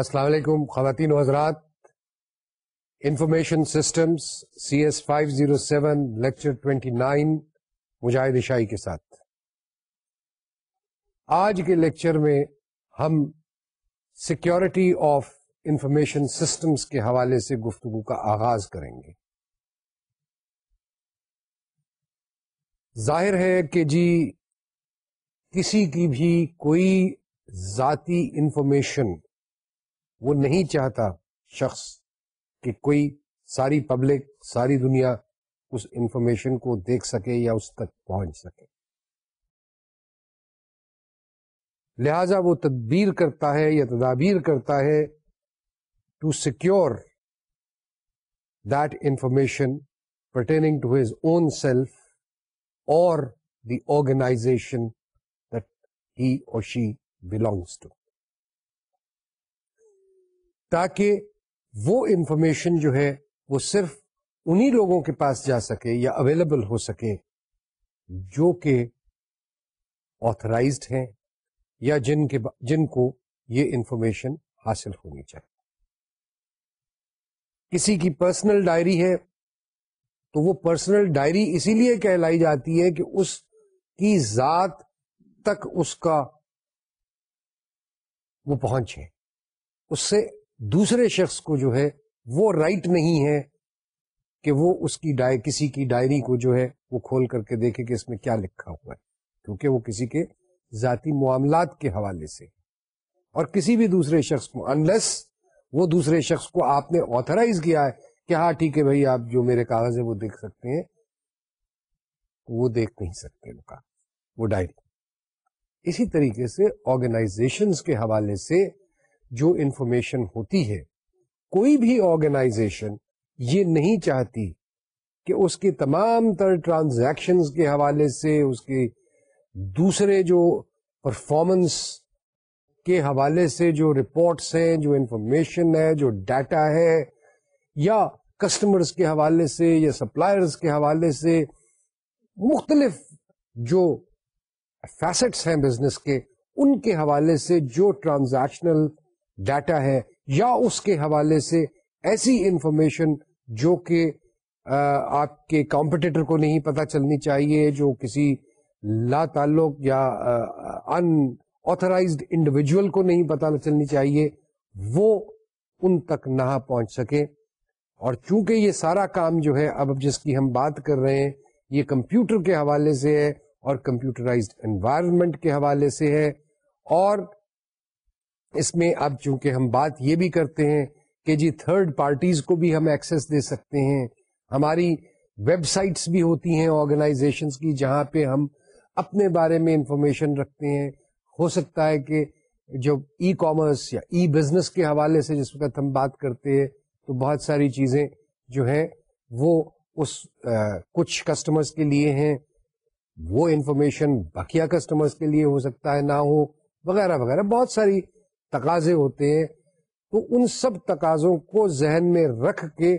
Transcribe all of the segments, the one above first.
السلام علیکم خواتین و حضرات information systems C S five zero seven lecture twenty nine Mujahid عشائی کے ساتھ آج کے لیکچر میں ہم سیکیورٹی آف انفارمیشن سسٹمس کے حوالے سے گفتگو کا آغاز کریں گے ظاہر ہے کہ جی کسی کی بھی کوئی ذاتی انفارمیشن وہ نہیں چاہتا شخص کہ کوئی ساری پبلک ساری دنیا اس انفارمیشن کو دیکھ سکے یا اس تک پہنچ سکے لہذا وہ تدبیر کرتا ہے یا تدابیر کرتا ہے to secure that information pertaining to his own self اور the organization that he or she belongs to تاکہ وہ انفارمیشن جو ہے وہ صرف انہی لوگوں کے پاس جا سکے یا اویلیبل ہو سکے جو کہ آترائزڈ ہیں یا جن کے جن کو یہ انفارمیشن حاصل ہونی چاہیے کسی کی پرسنل ڈائری ہے تو وہ پرسنل ڈائری اسی لیے کہلائی جاتی ہے کہ اس کی ذات تک اس کا وہ پہنچے اس سے دوسرے شخص کو جو ہے وہ رائٹ نہیں ہے کہ وہ اس کی ڈائ... کسی کی ڈائری کو جو ہے وہ کھول کر کے دیکھے کہ اس میں کیا لکھا ہوا ہے کیونکہ وہ کسی کے ذاتی معاملات کے حوالے سے اور کسی بھی دوسرے شخص کو انلیس وہ دوسرے شخص کو آپ نے آتھرائز کیا ہے کہ ہاں ٹھیک ہے بھائی آپ جو میرے کاغذ ہیں وہ دیکھ سکتے ہیں وہ دیکھ نہیں سکتے ان کا وہ ڈائری اسی طریقے سے آرگنائزیشن کے حوالے سے جو انفارمیشن ہوتی ہے کوئی بھی آرگنائزیشن یہ نہیں چاہتی کہ اس کی تمام تر ٹرانزیکشن کے حوالے سے اس کی دوسرے جو پرفارمنس کے حوالے سے جو رپورٹس ہیں جو انفارمیشن ہے جو ڈیٹا ہے یا کسٹمرس کے حوالے سے یا سپلائرس کے حوالے سے مختلف جو فیسٹس ہیں بزنس کے ان کے حوالے سے جو ٹرانزیکشنل ڈیٹا ہے یا اس کے حوالے سے ایسی انفارمیشن جو کہ آپ کے کمپٹیٹر کو نہیں پتہ چلنی چاہیے جو کسی لا تعلق یا ان آتھرائزڈ انڈیویجل کو نہیں پتا چلنی چاہیے وہ ان تک نہ پہنچ سکے اور چونکہ یہ سارا کام جو ہے اب جس کی ہم بات کر رہے ہیں یہ کمپیوٹر کے حوالے سے ہے اور کمپیوٹرائزڈ انوائرمنٹ کے حوالے سے ہے اور اس میں اب چونکہ ہم بات یہ بھی کرتے ہیں کہ جی تھرڈ پارٹیز کو بھی ہم ایکسس دے سکتے ہیں ہماری ویب سائٹس بھی ہوتی ہیں آرگنائزیشن کی جہاں پہ ہم اپنے بارے میں انفارمیشن رکھتے ہیں ہو سکتا ہے کہ جو ای کامرس یا ای بزنس کے حوالے سے جس وقت ہم بات کرتے ہیں تو بہت ساری چیزیں جو ہیں وہ اس کچھ کسٹمرز کے لیے ہیں وہ انفارمیشن بقیہ کسٹمرز کے لیے ہو سکتا ہے نہ ہو وغیرہ وغیرہ بہت ساری تقاضے ہوتے ہیں تو ان سب تقاضوں کو ذہن میں رکھ کے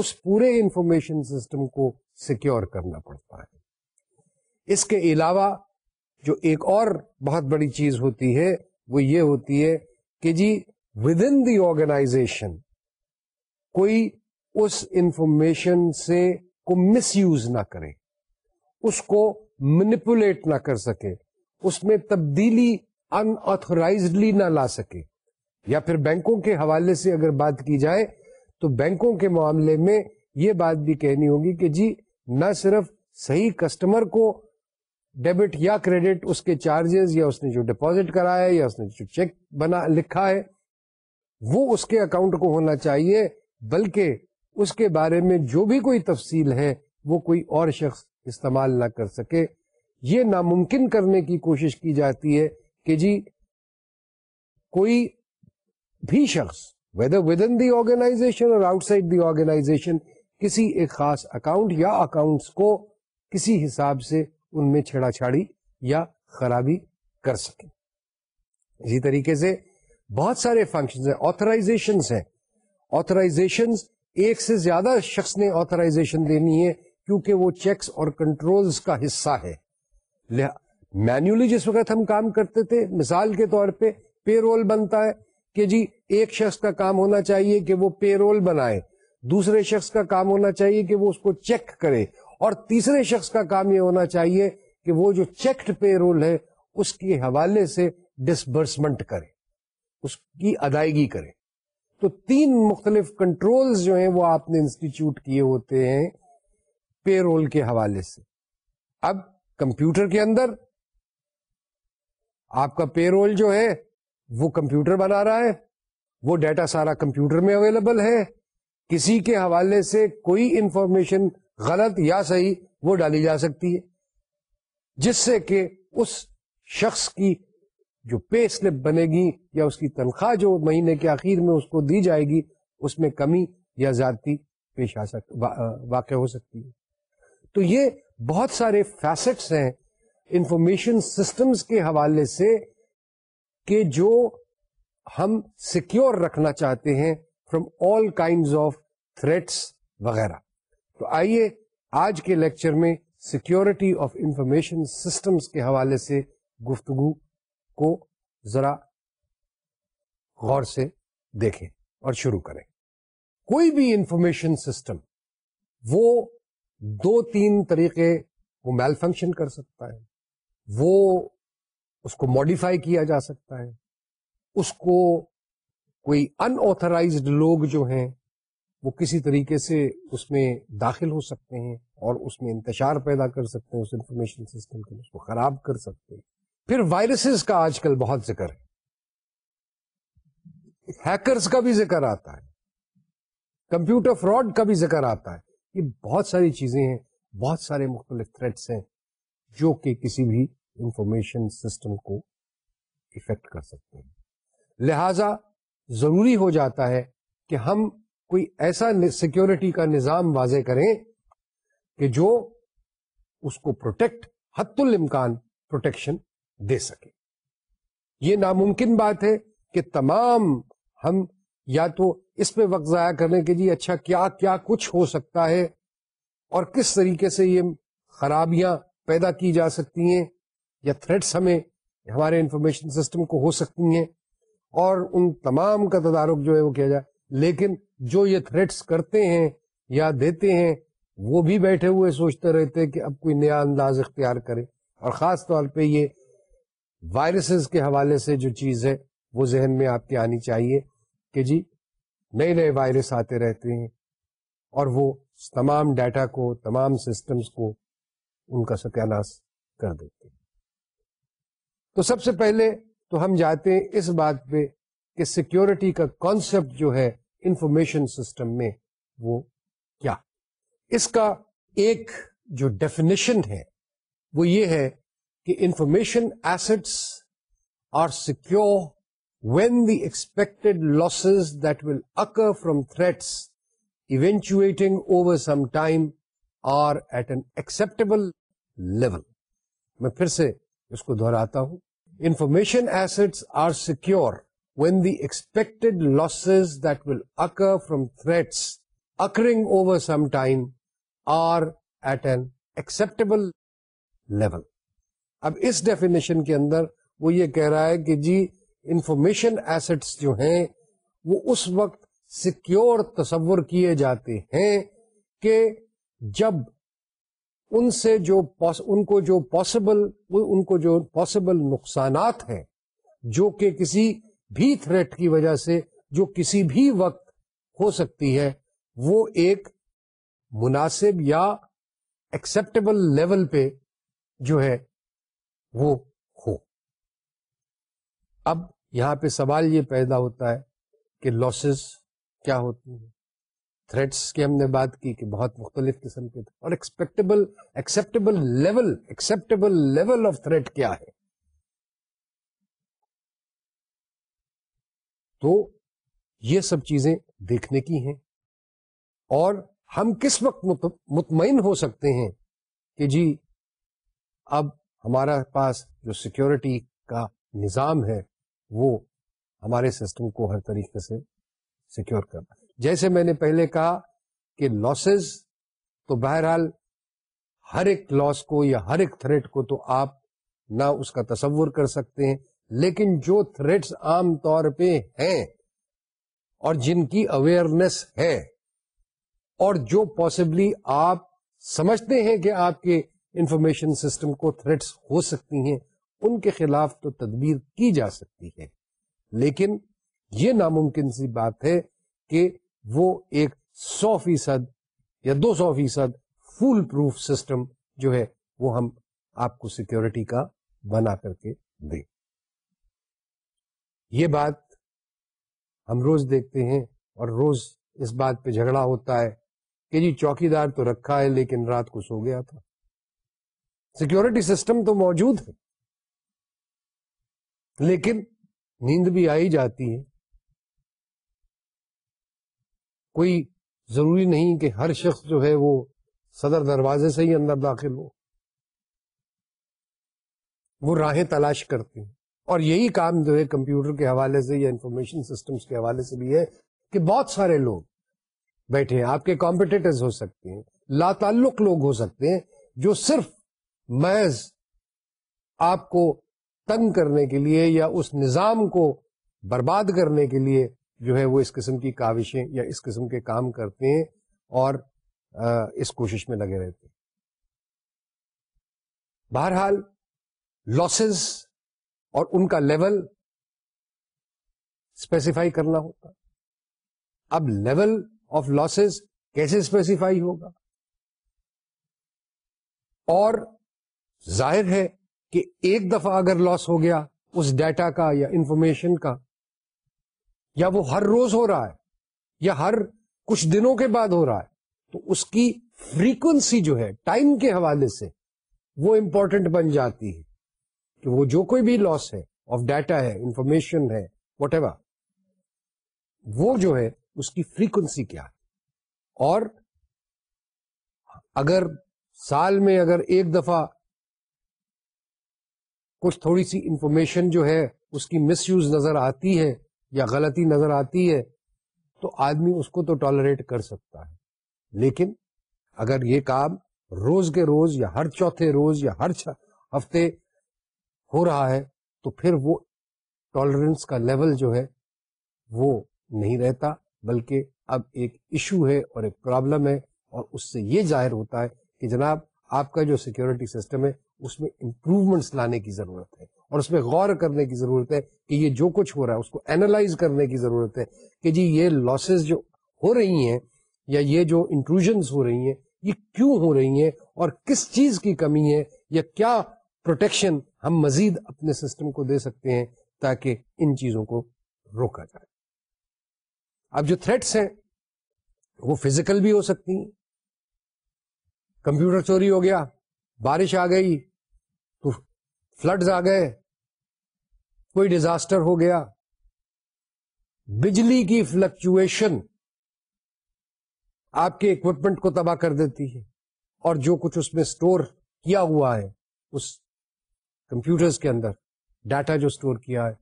اس پورے انفارمیشن سسٹم کو سیکیور کرنا پڑتا ہے اس کے علاوہ جو ایک اور بہت بڑی چیز ہوتی ہے وہ یہ ہوتی ہے کہ جی ود ان دی آرگنائزیشن کوئی اس انفارمیشن سے کو مس یوز نہ کرے اس کو منیپولیٹ نہ کر سکے اس میں تبدیلی انترائزڈلی نہ لا سکے یا پھر بینکوں کے حوالے سے اگر بات کی جائے تو بینکوں کے معاملے میں یہ بات بھی کہنی ہوگی کہ جی نہ صرف صحیح کسٹمر کو ڈیبٹ یا کریڈٹ اس کے چارجز یا اس نے جو ڈپوزٹ کرایا ہے یا اس نے جو چیک بنا لکھا ہے وہ اس کے اکاؤنٹ کو ہونا چاہیے بلکہ اس کے بارے میں جو بھی کوئی تفصیل ہے وہ کوئی اور شخص استعمال نہ کر سکے یہ ناممکن کرنے کی کوشش کی جاتی ہے کہ جی کوئی بھی شخص whether with in the organization اور آؤٹ سائڈ دی آرگنائزیشن کسی ایک خاص اکاؤنٹ یا اکاؤنٹ کو کسی حساب سے ان میں چھڑا چھاڑی یا خرابی کر سکے اسی طریقے سے بہت سارے فنکشن آترائزیشن ہیں آترائزیشن ایک سے زیادہ شخص نے آتھرائزیشن دینی ہے کیونکہ وہ چیکس اور کنٹرولز کا حصہ ہے مینولی جس وقت ہم کام کرتے تھے مثال کے طور پہ پے رول بنتا ہے کہ جی ایک شخص کا کام ہونا چاہیے کہ وہ پے رول بنائے دوسرے شخص کا کام ہونا چاہیے کہ وہ اس کو چیک کرے اور تیسرے شخص کا کام یہ ہونا چاہیے کہ وہ جو چیکڈ پے رول ہے اس کے حوالے سے ڈسبرسمنٹ کرے اس کی ادائیگی کرے تو تین مختلف کنٹرول جو ہیں وہ آپ نے انسٹیٹیوٹ کیے ہوتے ہیں پے رول کے حوالے سے اب کمپیوٹر کے اندر آپ کا پے رول جو ہے وہ کمپیوٹر بنا رہا ہے وہ ڈیٹا سارا کمپیوٹر میں اویلیبل ہے کسی کے حوالے سے کوئی انفارمیشن غلط یا صحیح وہ ڈالی جا سکتی ہے جس سے کہ اس شخص کی جو پے سلپ بنے گی یا اس کی تنخواہ جو مہینے کے آخر میں اس کو دی جائے گی اس میں کمی یا زیادتی پیش آ سک واقع ہو سکتی ہے تو یہ بہت سارے فیسٹس ہیں انفارمیشن سسٹمز کے حوالے سے کہ جو ہم سیکیور رکھنا چاہتے ہیں from all kind of threats وغیرہ تو آئیے آج کے لیکچر میں سیکیورٹی آف انفارمیشن سسٹمز کے حوالے سے گفتگو کو ذرا غور سے دیکھیں اور شروع کریں کوئی بھی انفارمیشن سسٹم وہ دو تین طریقے وہ میل فنکشن کر سکتا ہے وہ اس کو ماڈیفائی کیا جا سکتا ہے اس کو کوئی انآترائزڈ لوگ جو ہیں وہ کسی طریقے سے اس میں داخل ہو سکتے ہیں اور اس میں انتشار پیدا کر سکتے ہیں اس انفارمیشن سسٹم کے اس کو خراب کر سکتے ہیں پھر وائرسز کا آج کل بہت ذکر ہے ہیکرز کا بھی ذکر آتا ہے کمپیوٹر فراڈ کا بھی ذکر آتا ہے یہ بہت ساری چیزیں ہیں بہت سارے مختلف تھریٹس ہیں جو کہ کسی بھی انفارمیشن سسٹم کو افیکٹ کر سکتے ہیں لہذا ضروری ہو جاتا ہے کہ ہم کوئی ایسا سیکیورٹی کا نظام واضح کریں کہ جو اس کو پروٹیکٹ حت الامکان پروٹیکشن دے سکے یہ ناممکن بات ہے کہ تمام ہم یا تو اس پہ وقت ضائع کرنے کے جی اچھا کیا کیا کچھ ہو سکتا ہے اور کس طریقے سے یہ خرابیاں پیدا کی جا سکتی ہیں یا تھریٹس ہمیں ہمارے انفارمیشن سسٹم کو ہو سکتی ہیں اور ان تمام کا تدارک جو ہے وہ کیا جائے لیکن جو یہ تھریٹس کرتے ہیں یا دیتے ہیں وہ بھی بیٹھے ہوئے سوچتے رہتے کہ اب کوئی نیا انداز اختیار کرے اور خاص طور پہ یہ وائرسز کے حوالے سے جو چیز ہے وہ ذہن میں آپ کے آنی چاہیے کہ جی نئے نئے وائرس آتے رہتے ہیں اور وہ تمام ڈیٹا کو تمام سسٹمز کو ان کا سکناس کر دیتے تو سب سے پہلے تو ہم جاتے ہیں اس بات پہ کہ سیکیورٹی کا کانسیپٹ جو ہے انفارمیشن سسٹم میں وہ کیا اس کا ایک جو ڈیفینیشن ہے وہ یہ ہے کہ information assets are secure when the expected losses that will occur from threats eventuating over some time are at an acceptable level میں پھر سے اس کو دہراتا ہوں information assets are secure when the expected losses that will occur from threats occurring over some time are at an acceptable level اب اس definition کے اندر وہ یہ کہہ رہا ہے کہ جی انفارمیشن ایسٹس جو ہیں وہ اس وقت سیکیور تصور کیے جاتے ہیں کہ جب ان سے جو ان کو جو پاسبل ان کو جو پاسبل نقصانات ہیں جو کہ کسی بھی تھریٹ کی وجہ سے جو کسی بھی وقت ہو سکتی ہے وہ ایک مناسب یا ایکسپٹیبل لیول پہ جو ہے وہ ہو اب یہاں پہ سوال یہ پیدا ہوتا ہے کہ لاسز کیا ہوتی ہیں تھریٹس کی ہم نے بات کی کہ بہت مختلف قسم کے اور expectable acceptable level acceptable level of threat کیا ہے تو یہ سب چیزیں دیکھنے کی ہیں اور ہم کس وقت مطمئن ہو سکتے ہیں کہ جی اب ہمارا پاس جو سیکورٹی کا نظام ہے وہ ہمارے سسٹم کو ہر طریقے سے سیکیور کر رہا ہے جیسے میں نے پہلے کہا کہ لاسز تو بہرحال ہر ایک لاس کو یا ہر ایک تھریٹ کو تو آپ نہ اس کا تصور کر سکتے ہیں لیکن جو تھریٹس عام طور پہ ہیں اور جن کی اویئرنیس ہے اور جو پاسبلی آپ سمجھتے ہیں کہ آپ کے انفارمیشن سسٹم کو تھریٹس ہو سکتی ہیں ان کے خلاف تو تدبیر کی جا سکتی ہے لیکن یہ ناممکن سی بات ہے کہ وہ ایک سو فیصد یا دو سو فیصد فل پروف سسٹم جو ہے وہ ہم آپ کو سیکورٹی کا بنا کر کے دیں یہ بات ہم روز دیکھتے ہیں اور روز اس بات پہ جھگڑا ہوتا ہے کہ جی چوکی دار تو رکھا ہے لیکن رات کو سو گیا تھا سیکورٹی سسٹم تو موجود ہے لیکن نیند بھی آئی جاتی ہے کوئی ضروری نہیں کہ ہر شخص جو ہے وہ صدر دروازے سے ہی اندر داخل ہو وہ راہیں تلاش کرتی ہیں اور یہی کام جو ہے کمپیوٹر کے حوالے سے یا انفارمیشن سسٹمز کے حوالے سے بھی ہے کہ بہت سارے لوگ بیٹھے ہیں آپ کے کمپیٹیٹرز ہو سکتے ہیں لا تعلق لوگ ہو سکتے ہیں جو صرف محض آپ کو تنگ کرنے کے لیے یا اس نظام کو برباد کرنے کے لیے جو ہے وہ اس قسم کی کاوشیں یا اس قسم کے کام کرتے ہیں اور اس کوشش میں لگے رہتے ہیں بہرحال لاسز اور ان کا لیول اسپیسیفائی کرنا ہوتا اب لیول آف لاسز کیسے اسپیسیفائی ہوگا اور ظاہر ہے کہ ایک دفعہ اگر لاس ہو گیا اس ڈیٹا کا یا انفارمیشن کا یا وہ ہر روز ہو رہا ہے یا ہر کچھ دنوں کے بعد ہو رہا ہے تو اس کی فریکوینسی جو ہے ٹائم کے حوالے سے وہ امپورٹنٹ بن جاتی ہے کہ وہ جو کوئی بھی لاس ہے آف ڈیٹا ہے انفارمیشن ہے واٹ ایور وہ جو ہے اس کی فریکوینسی کیا ہے اور اگر سال میں اگر ایک دفعہ کچھ تھوڑی سی انفارمیشن جو ہے اس کی مس یوز نظر آتی ہے یا غلطی نظر آتی ہے تو آدمی اس کو تو ٹالریٹ کر سکتا ہے لیکن اگر یہ کام روز کے روز یا ہر چوتھے روز یا ہر ہفتے ہو رہا ہے تو پھر وہ ٹالرنس کا لیول جو ہے وہ نہیں رہتا بلکہ اب ایک ایشو ہے اور ایک پرابلم ہے اور اس سے یہ ظاہر ہوتا ہے کہ جناب آپ کا جو سیکورٹی سسٹم ہے اس میں امپروومنٹس لانے کی ضرورت ہے اور اس میں غور کرنے کی ضرورت ہے کہ یہ جو کچھ ہو رہا ہے اس کو اینالائز کرنے کی ضرورت ہے کہ جی یہ لاسز جو ہو رہی ہیں یا یہ جو انکلوژنس ہو رہی ہیں یہ کیوں ہو رہی ہیں اور کس چیز کی کمی ہے یا کیا پروٹیکشن ہم مزید اپنے سسٹم کو دے سکتے ہیں تاکہ ان چیزوں کو روکا جائے اب جو تھریٹس ہیں وہ فزیکل بھی ہو سکتی ہیں کمپیوٹر چوری ہو گیا بارش آ گئی فلڈز آ گئے کوئی ڈیزاسٹر ہو گیا بجلی کی فلکچویشن آپ کے اکوپمنٹ کو تباہ کر دیتی ہے اور جو کچھ اس میں اسٹور کیا ہوا ہے اس کمپیوٹرز کے اندر ڈاٹا جو اسٹور کیا ہے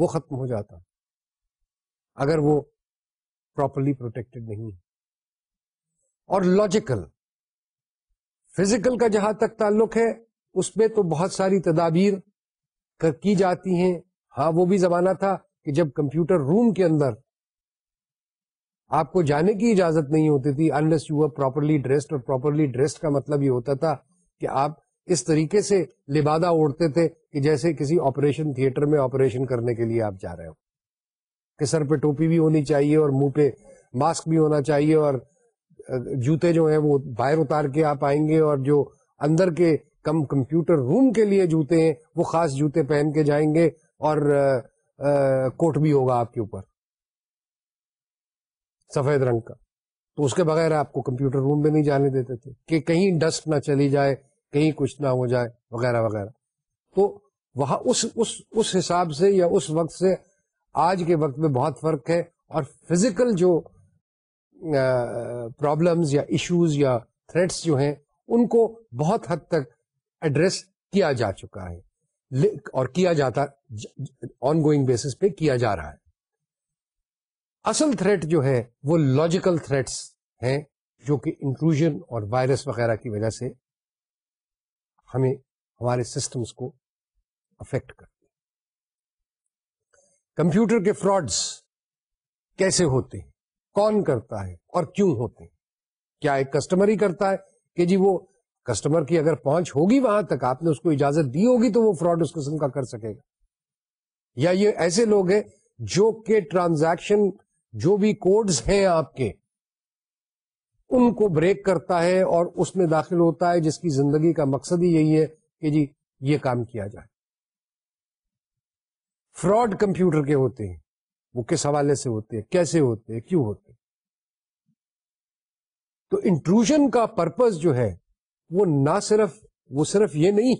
وہ ختم ہو جاتا اگر وہ پراپرلی پروٹیکٹڈ نہیں ہے اور لاجیکل فزیکل کا جہاں تک تعلق ہے اس میں تو بہت ساری تدابیر کی جاتی ہیں ہاں وہ بھی زمانہ تھا کہ جب کمپیوٹر روم کے اندر آپ کو جانے کی اجازت نہیں ہوتی تھی انلیس یو پراپرلی ڈریس اور پراپرلی ڈریس کا مطلب یہ ہوتا تھا کہ آپ اس طریقے سے لبادہ اوڑھتے تھے کہ جیسے کسی آپریشن تھیٹر میں آپریشن کرنے کے لیے آپ جا رہے ہو کہ سر پہ ٹوپی بھی ہونی چاہیے اور منہ پہ ماسک بھی ہونا چاہیے اور جوتے جو ہیں وہ باہر اتار کے آپ آئیں گے اور جو اندر کے کم کمپیوٹر روم کے لیے جوتے ہیں وہ خاص جوتے پہن کے جائیں گے اور کوٹ بھی ہوگا آپ کے اوپر سفید رنگ کا تو اس کے بغیر آپ کو کمپیوٹر روم میں نہیں جانے دیتے تھے کہ کہیں ڈسٹ نہ چلی جائے کہیں کچھ نہ ہو جائے وغیرہ وغیرہ تو وہاں اس اس, اس حساب سے یا اس وقت سے آج کے وقت میں بہت فرق ہے اور فزیکل جو پرابلمس یا ایشوز یا تھریٹس جو ہیں ان کو بہت حد تک ایڈریس کیا جا چکا ہے اور کیا جاتا آن گوئنگ بیس پہ کیا جا رہا ہے اصل تھریٹ جو ہے وہ لاجیکل تھریٹس ہیں جو کہ انکلوژن اور وائرس وغیرہ کی وجہ سے ہمیں ہمارے سسٹمز کو افیکٹ کرتے ہیں کمپیوٹر کے فراڈس کیسے ہوتے ہیں کون کرتا ہے اور کیوں ہوتے ہیں کیا ایک کسٹمر ہی کرتا ہے کہ جی وہ کسٹمر کی اگر پہنچ ہوگی وہاں تک آپ نے اس کو اجازت دی ہوگی تو وہ فراڈ اس قسم کا کر سکے گا یا یہ ایسے لوگ ہیں جو کہ ٹرانزیکشن جو بھی کوڈز ہیں آپ کے ان کو بریک کرتا ہے اور اس میں داخل ہوتا ہے جس کی زندگی کا مقصد ہی یہی ہے کہ جی یہ کام کیا جائے فراڈ کمپیوٹر کے ہوتے ہیں وہ کس حوالے سے ہوتے ہیں کیسے ہوتے ہیں کیوں ہوتے ہیں تو انٹروژن کا پرپز جو ہے وہ نہ صرف وہ صرف یہ نہیں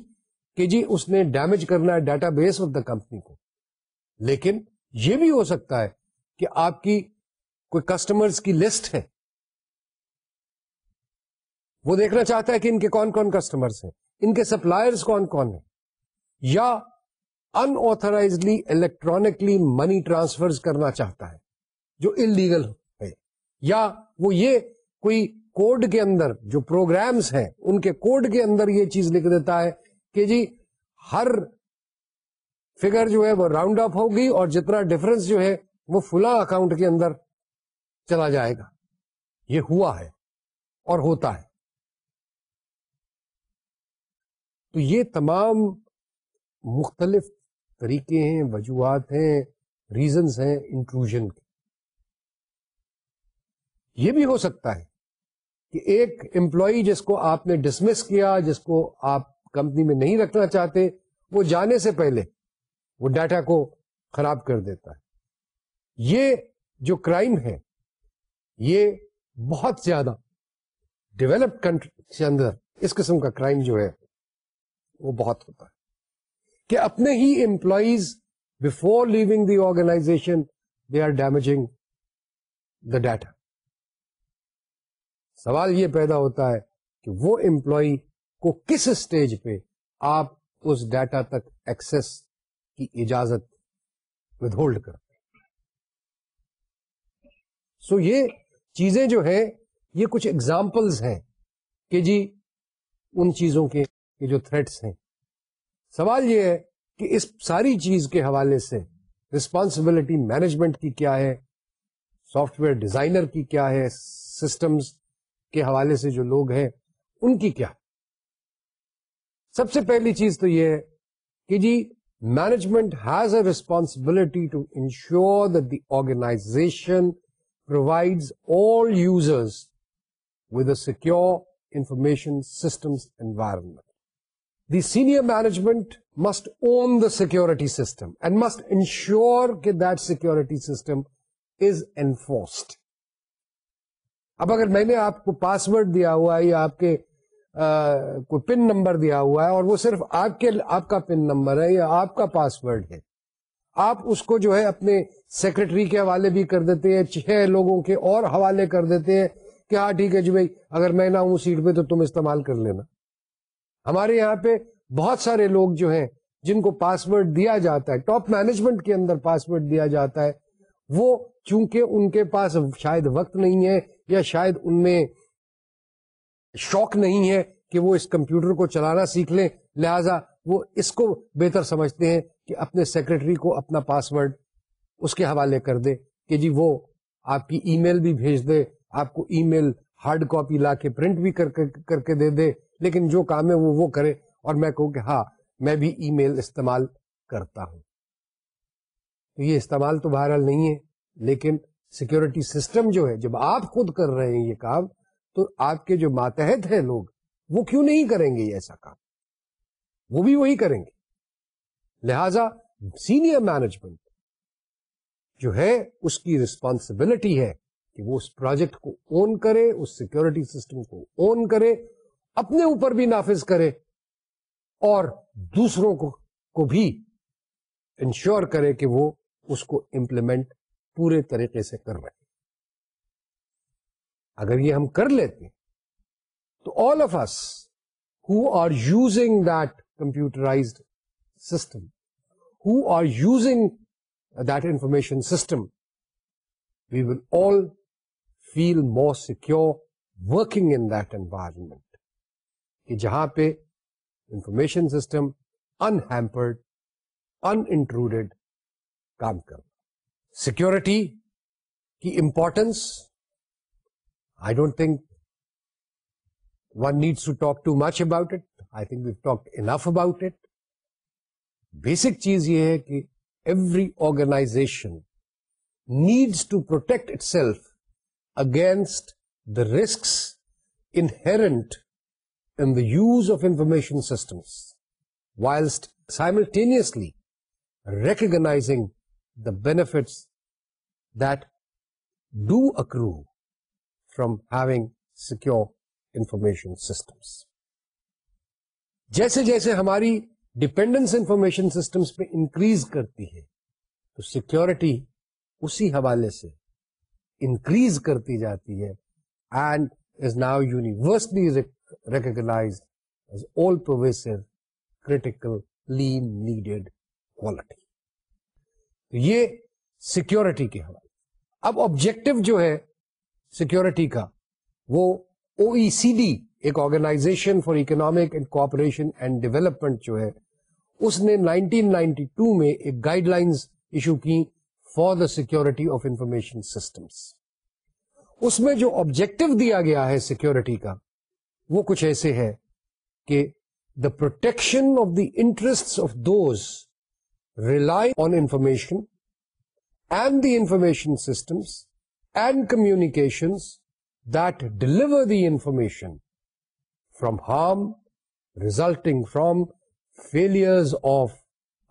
کہ جی اس نے ڈیمیج کرنا ہے database of the company کو لیکن یہ بھی ہو سکتا ہے کہ آپ کی کوئی کسٹمر کی لسٹ ہے وہ دیکھنا چاہتا ہے کہ ان کے کون کون کسٹمرز ہیں ان کے سپلائرز کون کون ہیں یا انترائزلی الیکٹرانکلی منی ٹرانسفر کرنا چاہتا ہے جو انلیگل ہے یا وہ یہ کوئی کوڈ کے اندر جو پروگرامز ہیں ان کے کوڈ کے اندر یہ چیز لکھ دیتا ہے کہ جی ہر فگر جو ہے وہ راؤنڈ اپ ہوگی اور جتنا ڈفرنس جو ہے وہ فلا اکاؤنٹ کے اندر چلا جائے گا یہ ہوا ہے اور ہوتا ہے تو یہ تمام مختلف طریقے ہیں وجوہات ہیں ریزنز ہیں انکلوژ یہ بھی ہو سکتا ہے کہ ایک امپلائی جس کو آپ نے ڈسمس کیا جس کو آپ کمپنی میں نہیں رکھنا چاہتے وہ جانے سے پہلے وہ ڈیٹا کو خراب کر دیتا ہے یہ جو کرائم ہے یہ بہت زیادہ ڈیولپڈ کنٹری کے اندر اس قسم کا کرائم جو ہے وہ بہت ہوتا ہے کہ اپنے ہی employees before leaving the organization they are damaging the data سوال یہ پیدا ہوتا ہے کہ وہ امپلائی کو کس اسٹیج پہ آپ اس ڈیٹا تک ایکسس کی اجازت ود ہولڈ کرتے ہیں یہ ہیں کچھ ایگزامپلز کہ جی ان چیزوں کے جو تھریٹس ہیں سوال یہ ہے کہ اس ساری چیز کے حوالے سے ریسپانسبلٹی مینجمنٹ کی کیا ہے سافٹ ویئر ڈیزائنر کی کیا ہے سسٹمز کے حوالے سے جو لوگ ہیں ان کی کیا سب سے پہلی چیز تو یہ ہے کہ جی management has a responsibility to ensure the organisation provide all users with a secure information systems environment the senior management must own the security system and must ensure کہ that security system is enforced اب اگر میں نے آپ کو password دیا ہوا ہے یا آپ کے کوئی پن نمبر دیا ہوا ہے اور وہ صرف آپ آپ کے کا پاس ورڈ ہے آپ اس کو جو ہے اپنے سیکرٹری کے حوالے بھی کر دیتے ہیں چھ لوگوں کے اور حوالے کر دیتے ہیں کہ ہاں ٹھیک ہے جی بھائی اگر میں نہ ہوں سیٹ پہ تو تم استعمال کر لینا ہمارے یہاں پہ بہت سارے لوگ جو ہیں جن کو پاسورڈ دیا جاتا ہے ٹاپ مینجمنٹ کے اندر پاس دیا جاتا ہے وہ چونکہ ان کے پاس شاید وقت نہیں ہے یا شاید ان میں شوق نہیں ہے کہ وہ اس کمپیوٹر کو چلانا سیکھ لیں لہذا وہ اس کو بہتر سمجھتے ہیں کہ اپنے سیکرٹری کو اپنا پاسورڈ اس کے حوالے کر دے کہ جی وہ آپ کی ای میل بھی بھیج دے آپ کو ای میل ہارڈ کاپی لا کے پرنٹ بھی کر کر کے دے دے لیکن جو کام ہے وہ وہ کرے اور میں کہوں کہ ہاں میں بھی ای میل استعمال کرتا ہوں یہ استعمال تو بہرحال نہیں ہے لیکن سیکورٹی سسٹم جو ہے جب آپ خود کر رہے ہیں یہ کام تو آپ کے جو ماتحت ہیں لوگ وہ کیوں نہیں کریں گے ایسا کام وہ بھی وہی کریں گے لہذا سینئر مینجمنٹ جو ہے اس کی ریسپانسبلٹی ہے کہ وہ اس پروجیکٹ کو اون کرے اس سیکورٹی سسٹم کو اون کرے اپنے اوپر بھی نافذ کرے اور دوسروں کو بھی انشور کرے کہ وہ اس کو امپلیمنٹ پورے طریقے سے کر رہے ہیں اگر یہ ہم کر لیتے تو all of us who are using that computerised system who are using that information system we will all feel more secure working in that environment کہ جہاں پہ انفارمیشن سسٹم انہیمپرڈ انٹروڈیڈ کام کر سیکورٹی کی importance I don't think one needs to talk too much about it I think we've talked enough about it basic چیز یہ ہے کہ every organization needs to protect itself against the risks inherent in the use of information systems whilst simultaneously recognizing benefits that do accrue from having secure information systems جیسے جیسے ہماری dependence information systems پہ increase کرتی ہے تو security اسی حوالے سے انکریز کرتی جاتی ہے and is now universally is recognize all pervasive critical lean needed quality تو یہ سیکورٹی کے حوالے اب آبجیکٹو جو ہے سیکورٹی کا وہ او ای سی ڈی ایک organization for economic and cooperation and development جو ہے اس نے نائنٹین نائنٹی ٹو میں ایک گائیڈ لائنز ایشو کی for the security of information systems اس میں جو آبجیکٹو دیا گیا ہے سیکورٹی کا وہ کچھ ایسے ہے کہ the protection of the interest of those relying on information and the information systems and communications that deliver the information from harm resulting from failures of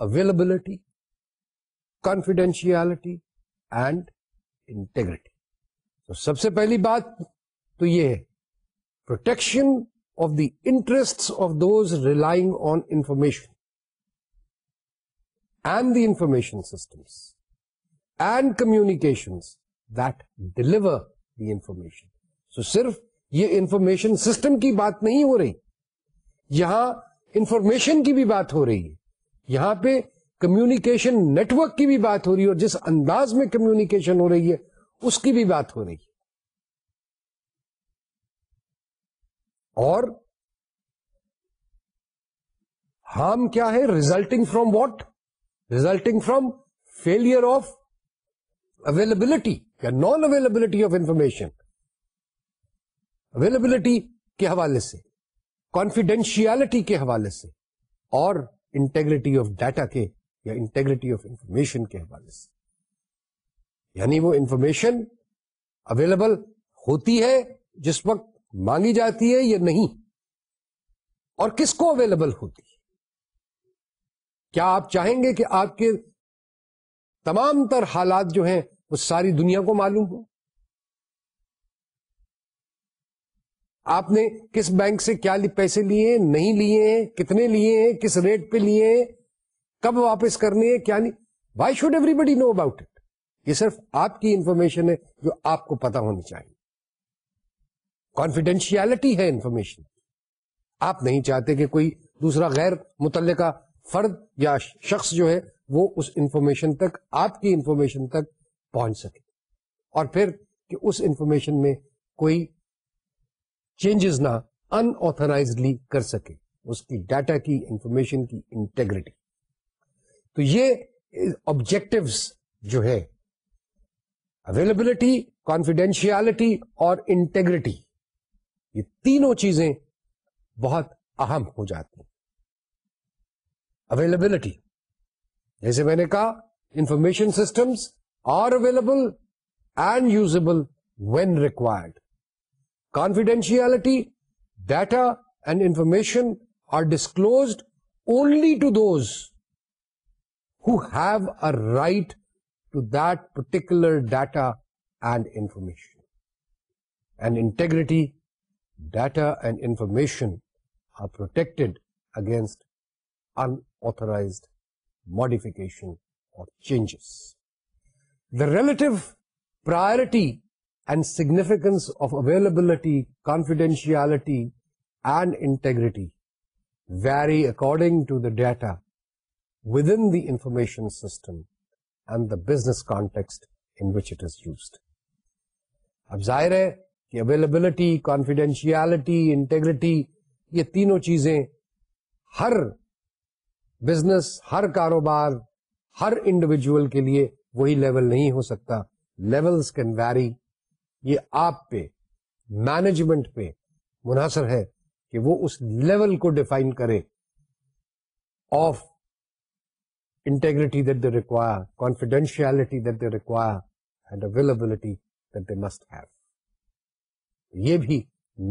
availability confidentiality and integrity سب سے پہلی بات تو یہ ہے protection of the interest of those relying on information information system and communication that deliver the information صرف یہ information system کی بات نہیں ہو رہی یہاں انفارمیشن کی بھی بات ہو رہی ہے یہاں پہ کمیکیشن نیٹورک کی بھی بات ہو رہی ہے اور جس انداز میں کمیکیشن ہو رہی ہے اس کی بھی بات ہو رہی ہے اور کیا ہے resulting from what resulting from failure of availability یا non availability of information availability کے حوالے سے کانفیڈینشیلٹی کے حوالے سے اور انٹیگریٹی آف ڈیٹا کے یا انٹیگریٹی آف انفارمیشن کے حوالے سے یعنی وہ انفارمیشن اویلیبل ہوتی ہے جس وقت مانگی جاتی ہے یا نہیں اور کس کو اویلیبل ہوتی ہے کیا آپ چاہیں گے کہ آپ کے تمام تر حالات جو ہیں وہ ساری دنیا کو معلوم ہو آپ نے کس بینک سے کیا پیسے لیے نہیں لیے ہیں کتنے لیے ہیں کس ریٹ پہ لیے ہیں کب واپس کرنے ہیں کیا نہیں why should every body know about it یہ صرف آپ کی انفارمیشن ہے جو آپ کو پتا ہونی چاہیے کانفیڈینشیلٹی ہے انفارمیشن آپ نہیں چاہتے کہ کوئی دوسرا غیر متعلقہ فرد یا شخص جو ہے وہ اس انفارمیشن تک آپ کی انفارمیشن تک پہنچ سکے اور پھر کہ اس انفارمیشن میں کوئی چینجز نہ ان آتھورائزلی کر سکے اس کی ڈیٹا کی انفارمیشن کی انٹیگریٹی تو یہ آبجیکٹوس جو ہے اویلیبلٹی کانفیڈینشیلٹی اور انٹیگریٹی یہ تینوں چیزیں بہت اہم ہو جاتی ہیں اویلیبلٹی جیسے میں نے کہا information systems are available and usable when required confidentiality data and information are disclosed only to those who have a right to particular data and information and integrity data and information are protected against unauthorized modification اور changes the relative priority and significance of availability confidentiality and integrity vary according to the data within the information system and the business context which it is used اب ظاہر ہے کہ availability confidentiality integrity یہ تینوں چیزیں ہر business ہر کاروبار ہر individual کے لیے وہی لیول نہیں ہو سکتا لیولس کین ویری یہ آپ پہ مینجمنٹ پہ منحصر ہے کہ وہ اس لیول کو ڈیفائن کرے of integrity that they require confidentiality they require and availability that they must have یہ بھی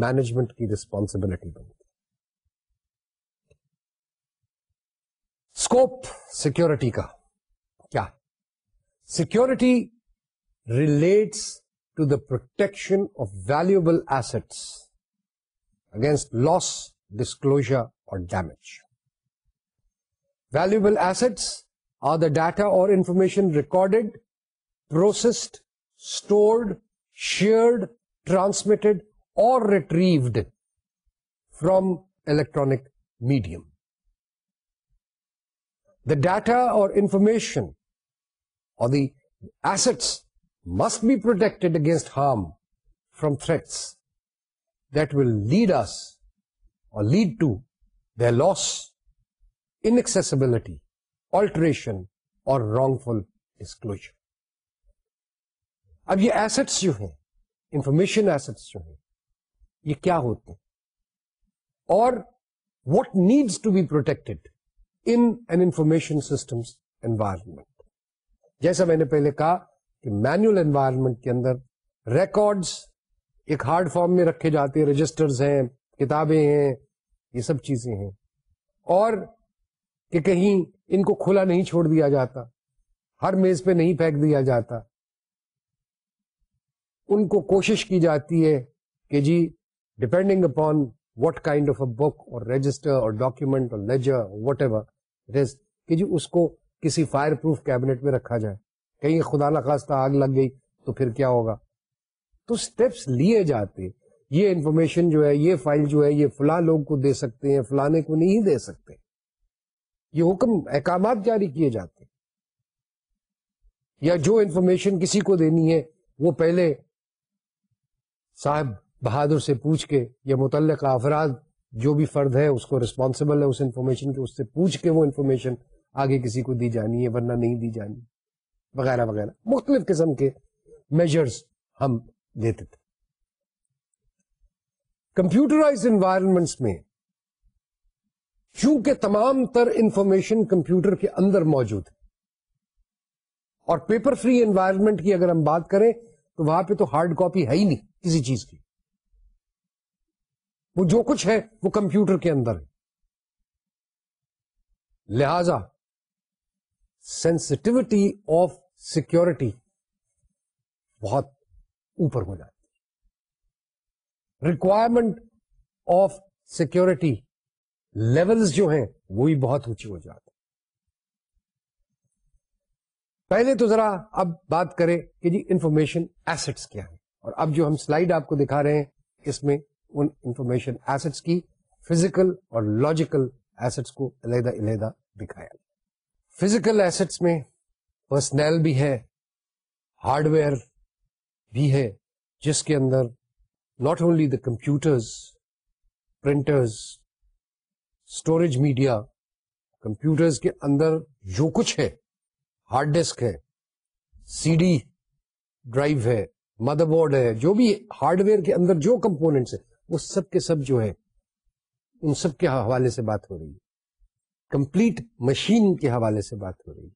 مینجمنٹ کی ریسپانسبلٹی بنی اسکوپ سیکورٹی کا کیا security relates to the protection of valuable assets against loss disclosure اور damage valuable assets are the data اور information recorded processed stored shared transmitted اور retrieved from electronic medium data اور information اور the assets must be protected against harm from threats that will lead اس اور lead to the loss انسبلٹی alteration اور wrongful disclosure اب یہ assets جو ہیں information assets جو ہیں یہ کیا ہوتے ہیں اور what needs to be protect in an information systems environment جیسا میں نے پہلے کہا کہ انوائرمنٹ کے اندر ریکارڈز ایک ہارڈ فارم میں رکھے جاتے ہیں رجسٹر کتابیں ہیں یہ سب چیزیں ہیں اور کہ کہیں ان کو کھلا نہیں چھوڑ دیا جاتا ہر میز پہ نہیں پھینک دیا جاتا ان کو کوشش کی جاتی ہے کہ جی depending upon what kind of a book اور رجسٹر اور ڈاکیومنٹ اور لیجر وٹ ایور کہ جی اس کو کسی فائر پروف کیبنیٹ میں رکھا جائے کہیں خدا نخواستہ آگ لگ گئی تو پھر کیا ہوگا تو سٹیپس لیے جاتے یہ انفارمیشن جو ہے یہ فائل جو ہے یہ فلاں لوگ کو دے سکتے ہیں فلانے کو نہیں دے سکتے یہ حکم احکامات جاری کیے جاتے یا جو انفارمیشن کسی کو دینی ہے وہ پہلے صاحب بہادر سے پوچھ کے یا متعلقہ افراد جو بھی فرد ہے اس کو ریسپانسبل ہے اس انفارمیشن کے اس سے پوچھ کے وہ انفارمیشن آگے کسی کو دی جانی ہے ورنہ نہیں دی جانی وغیرہ وغیرہ مختلف قسم کے میجرز ہم دیتے تھے کمپیوٹرائز انوائرمنٹس میں چونکہ تمام تر انفارمیشن کمپیوٹر کے اندر موجود ہے اور پیپر فری انوائرمنٹ کی اگر ہم بات کریں تو وہاں پہ تو ہارڈ کاپی ہے ہی نہیں کسی چیز کی وہ جو کچھ ہے وہ کمپیوٹر کے اندر ہے لہذا سینسٹیوٹی آف سیکورٹی بہت اوپر ہو جاتی ریکوائرمنٹ آف سیکورٹی لیولز جو ہیں وہ بھی بہت اونچی ہو جاتی پہلے تو ذرا اب بات کریں کہ جی انفارمیشن ایسٹس کیا ہے اور اب جو ہم سلائیڈ آپ کو دکھا رہے ہیں اس میں ان انفارمیشن ایسٹس کی فزیکل اور لاجیکل ایسٹس کو علیحدہ علیحدہ دکھایا فزیکل ایسٹس میں پرسنل بھی ہے ہارڈ ویئر بھی ہے جس کے اندر not only the computers printers storage media computers کے اندر جو کچھ ہے ہارڈ ڈسک ہے سی ڈی ڈرائیو ہے مدر بورڈ ہے جو بھی ہارڈ ویئر کے اندر جو کمپوننٹس ہے وہ سب کے سب جو ہے ان سب کے حوالے سے بات ہو رہی ہے کمپلیٹ مشین کے حوالے سے بات ہو رہی ہے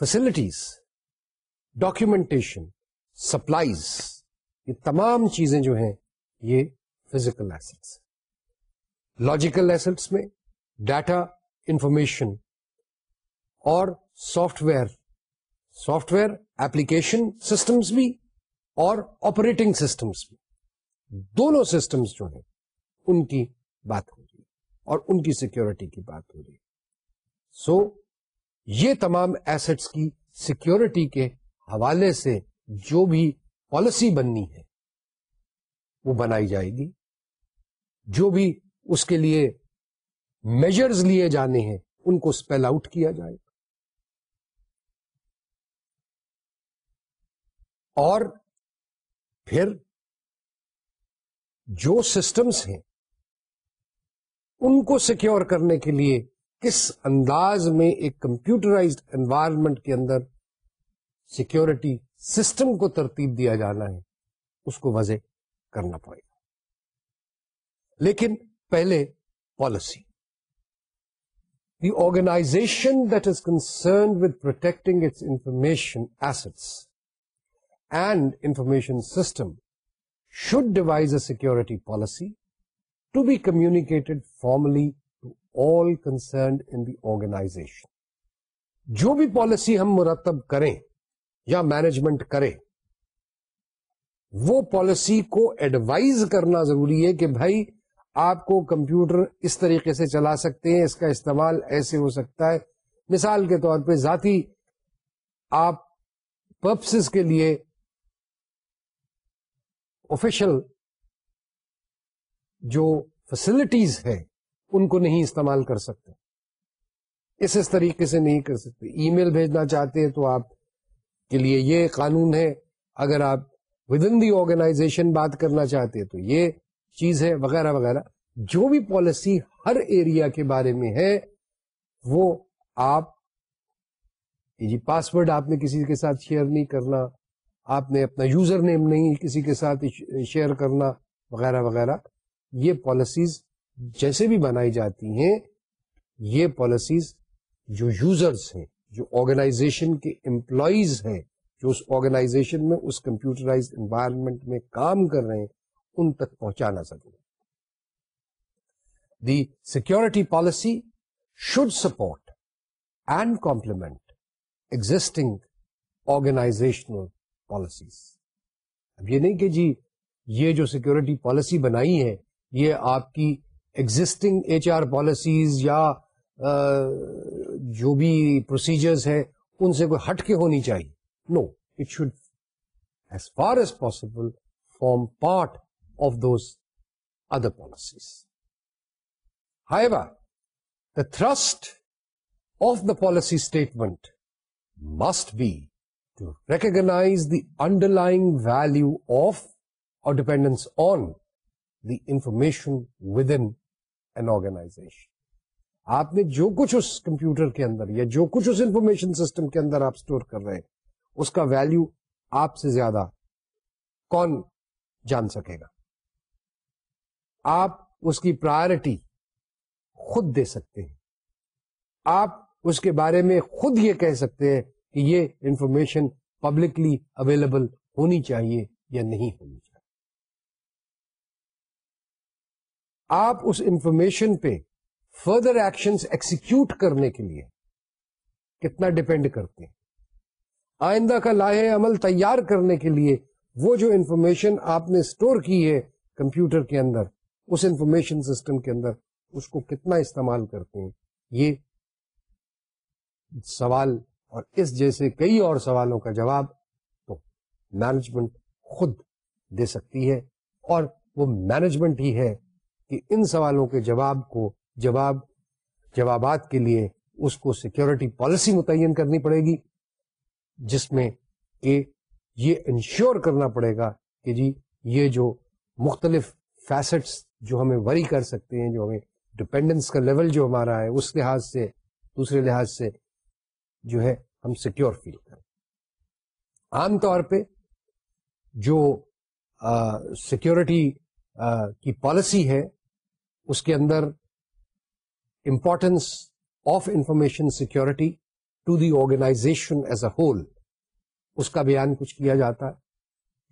فیسلٹیز ڈاکیومنٹیشن سپلائیز یہ تمام چیزیں جو ہیں یہ فزیکل ایسٹس لاجیکل ایسٹس میں ڈیٹا انفارمیشن اور software software application systems بھی اور آپریٹنگ سسٹمس بھی دونوں سسٹمز جو ہیں ان کی بات ہو رہی اور ان کی سیکورٹی کی بات ہو رہی سو سو یہ تمام ایسٹس کی سیکورٹی کے حوالے سے جو بھی پالیسی بننی ہے وہ بنائی جائے گی جو بھی اس کے لیے میجرز لیے جانے ہیں ان کو اسپیل آؤٹ کیا جائے گا اور پھر جو سسٹمز ہیں ان کو سیکیور کرنے کے لیے کس انداز میں ایک کمپیوٹرائز انوائرمنٹ کے اندر سیکیورٹی سسٹم کو ترتیب دیا جانا ہے اس کو وضع کرنا پڑے گا لیکن پہلے policy the organization that is concern with protecting its information assets and information system should devise a security policy to be communicated formally to all concerned in the organization جو بھی پالیسی ہم مرتب کریں یا مینجمنٹ کریں وہ policy کو advise کرنا ضروری ہے کہ بھائی آپ کو کمپیوٹر اس طریقے سے چلا سکتے ہیں اس کا استعمال ایسے ہو سکتا ہے مثال کے طور پہ ذاتی آپ پرپسز کے لیے آفیشل جو فیسلٹیز ہے ان کو نہیں استعمال کر سکتے اس اس طریقے سے نہیں کر سکتے ای میل بھیجنا چاہتے ہیں تو آپ کے لیے یہ قانون ہے اگر آپ ود ان دی آرگنائزیشن بات کرنا چاہتے ہیں تو یہ چیز ہے وغیرہ وغیرہ جو بھی پالیسی ہر ایریا کے بارے میں ہے وہ آپ جی پاسورڈ آپ نے کسی کے ساتھ شیئر نہیں کرنا آپ نے اپنا یوزر نیم نہیں کسی کے ساتھ شیئر کرنا وغیرہ وغیرہ یہ پالیسیز جیسے بھی بنائی جاتی ہیں یہ پالیسیز جو یوزرز ہیں جو آرگنائزیشن کے امپلائیز ہیں جو اس آرگنائزیشن میں اس کمپیوٹرائز انوائرمنٹ میں کام کر رہے ہیں ان تک پہنچانا ضرور the security policy should support and complement existing organizational policies اب یہ نہیں کہ جی یہ جو سیکورٹی پالیسی بنائی ہے یہ آپ کی ایگزٹنگ ایچ آر پالیسیز یا جو بھی پروسیجرز ہیں ان سے کوئی ہٹ کے ہونی چاہیے no it should as far as possible form part of those other policies however the thrust of the policy statement must be underlying under value of or dependence on the information with organization. آپ نے جو کچھ اس computer کے اندر یا جو کچھ اس information system کے اندر آپ اسٹور کر رہے ہیں اس کا ویلو آپ سے زیادہ کون جان سکے گا آپ اس کی پرائرٹی خود دے سکتے ہیں آپ اس کے بارے میں خود یہ کہہ سکتے ہیں کہ یہ انفارمیشن پبلکلی اویلیبل ہونی چاہیے یا نہیں ہونی چاہیے آپ اس انفارمیشن پہ فردر ایکشن ایکسیکیوٹ کرنے کے لیے کتنا ڈپینڈ کرتے ہیں آئندہ کا لاہے عمل تیار کرنے کے لیے وہ جو انفارمیشن آپ نے اسٹور کی ہے کمپیوٹر کے اندر اس انفارمیشن سسٹم کے اندر اس کو کتنا استعمال کرتے ہیں یہ سوال اور اس جیسے کئی اور سوالوں کا جواب تو مینجمنٹ خود دے سکتی ہے اور وہ مینجمنٹ ہی ہے کہ ان سوالوں کے جواب کو جواب جوابات کے لیے اس کو سیکورٹی پالیسی متعین کرنی پڑے گی جس میں کہ یہ انشور کرنا پڑے گا کہ جی یہ جو مختلف فیسٹس جو ہمیں وری کر سکتے ہیں جو ہمیں ڈپینڈنس کا لیول جو ہمارا ہے اس لحاظ سے دوسرے لحاظ سے جو ہے ہم سیکیور فیل کریں عام طور پہ جو سیکیورٹی کی پالیسی ہے اس کے اندر importance of information security to the organization as a whole اس کا بیان کچھ کیا جاتا ہے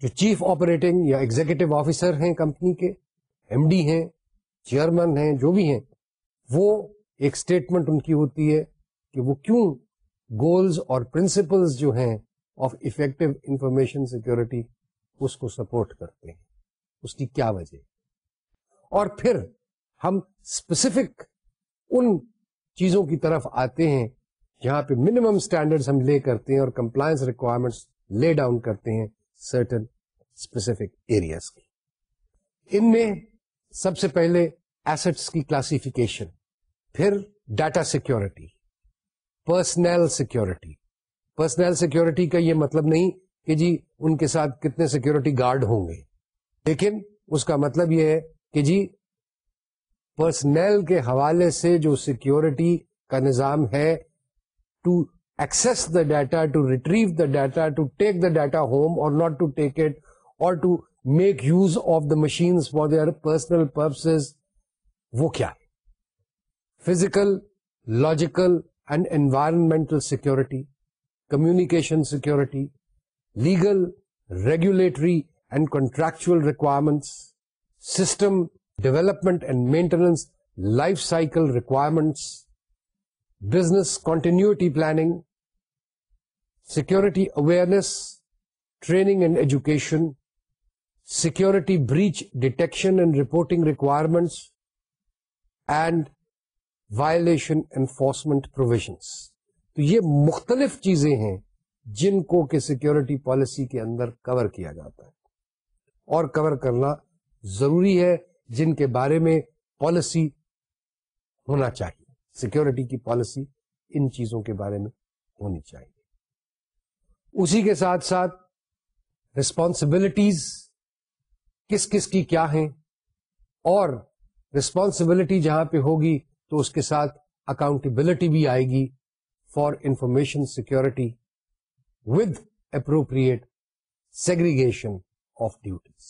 جو چیف آپریٹنگ یا ایگزیکٹو آفیسر ہیں کمپنی کے ایم ڈی ہیں چیئرمین ہیں جو بھی ہیں وہ ایک اسٹیٹمنٹ ان کی ہوتی ہے کہ وہ کیوں گولز اور پرنسپلز جو ہیں آف افیکٹو انفارمیشن سیکورٹی اس کو سپورٹ کرتے ہیں اس کی کیا وجہ اور پھر ہم اسپیسیفک ان چیزوں کی طرف آتے ہیں جہاں پہ منیمم اسٹینڈرڈ ہم لے کرتے ہیں اور کمپلائنس ریکوائرمنٹس لے ڈاؤن کرتے ہیں سرٹن اسپیسیفک ایریاز کی ان میں سب سے پہلے ایسٹس کی کلاسیفیکیشن پھر data security personnel security personnel security کا یہ مطلب نہیں کہ جی ان کے ساتھ کتنے سیکورٹی گارڈ ہوں گے لیکن اس کا مطلب یہ ہے کہ جی پرسنل کے حوالے سے جو سیکورٹی کا نظام ہے to access the data to retrieve the data to take the data home or not to take it or to make use of the machine for their personal purpose وہ کیا physical logical and environmental security, communication security, legal, regulatory and contractual requirements, system development and maintenance, life cycle requirements, business continuity planning, security awareness, training and education, security breach detection and reporting requirements, and violation enforcement provisions تو یہ مختلف چیزیں ہیں جن کو کہ security policy کے اندر کور کیا جاتا ہے اور کور کرنا ضروری ہے جن کے بارے میں پالیسی ہونا چاہیے سیکورٹی کی پالیسی ان چیزوں کے بارے میں ہونی چاہیے اسی کے ساتھ ساتھ رسپانسبلٹیز کس کس کی کیا ہیں اور رسپانسبلٹی جہاں پہ ہوگی تو اس کے ساتھ اکاؤنٹیبلٹی بھی آئے گی for information security with appropriate segregation of duties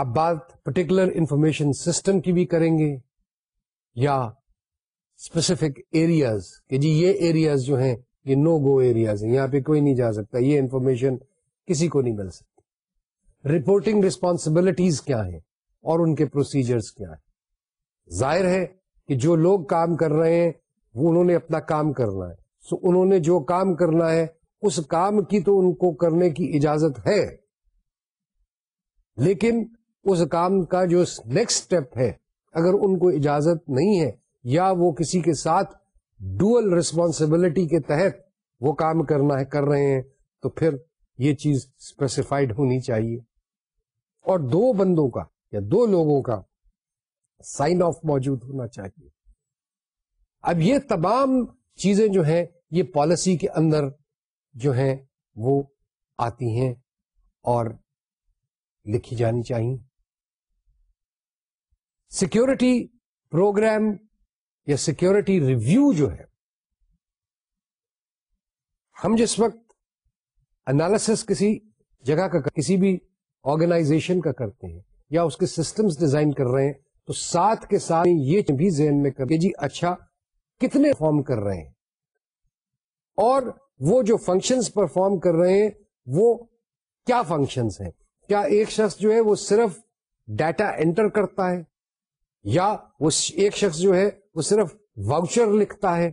آپ بات پرٹیکولر انفارمیشن سسٹم کی بھی کریں گے یا اسپیسیفک ایریاز کہ جی یہ ایریاز جو ہیں یہ نو گو ایریاز ہیں یہاں پہ کوئی نہیں جا سکتا یہ انفارمیشن کسی کو نہیں مل سکتی رپورٹنگ ریسپانسبلٹیز کیا ہیں اور ان کے پروسیجرز کیا ہیں ظاہر ہے کہ جو لوگ کام کر رہے ہیں وہ انہوں نے اپنا کام کرنا ہے سو so, انہوں نے جو کام کرنا ہے اس کام کی تو ان کو کرنے کی اجازت ہے لیکن اس کام کا جو نیکسٹ اسٹیپ ہے اگر ان کو اجازت نہیں ہے یا وہ کسی کے ساتھ ڈوئل ریسپانسبلٹی کے تحت وہ کام کرنا ہے کر رہے ہیں تو پھر یہ چیز اسپیسیفائڈ ہونی چاہیے اور دو بندوں کا یا دو لوگوں کا سائن آف موجود ہونا چاہیے اب یہ تمام چیزیں جو ہیں یہ پالیسی کے اندر جو ہیں وہ آتی ہیں اور لکھی جانی چاہیے سیکورٹی پروگرام یا سیکورٹی ریویو جو ہے ہم جس وقت انالس کسی جگہ کا کسی بھی آرگنائزیشن کا کرتے ہیں یا اس کے سسٹمز ڈیزائن کر رہے ہیں تو ساتھ کے ساتھ یہ بھی ذہن میں کر کے جی اچھا کتنے فارم کر رہے ہیں اور وہ جو فنکشنز پرفارم کر رہے ہیں وہ کیا فنکشنز ہیں کیا ایک شخص جو ہے وہ صرف ڈیٹا انٹر کرتا ہے یا وہ ایک شخص جو ہے وہ صرف واؤچر لکھتا ہے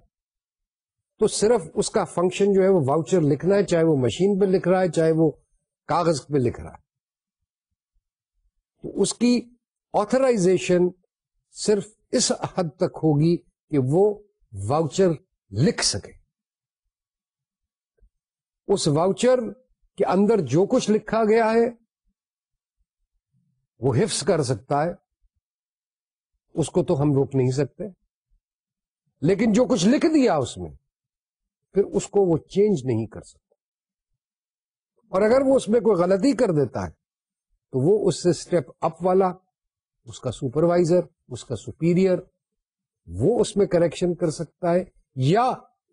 تو صرف اس کا فنکشن جو ہے وہ واؤچر لکھنا ہے چاہے وہ مشین پہ لکھ رہا ہے چاہے وہ کاغذ پہ لکھ رہا ہے تو اس کی آترائزیشن صرف اس حد تک ہوگی کہ وہ واؤچر لکھ سکے اس واؤچر کے اندر جو کچھ لکھا گیا ہے وہ حفظ کر سکتا ہے اس کو تو ہم روک نہیں سکتے لیکن جو کچھ لکھ دیا اس میں پھر اس کو وہ چینج نہیں کر سکتا اور اگر وہ اس میں کوئی غلطی کر دیتا ہے تو وہ اس سے اسٹیپ اپ والا اس کا سپروائزر اس کا سپیریئر وہ اس میں کریکشن کر سکتا ہے یا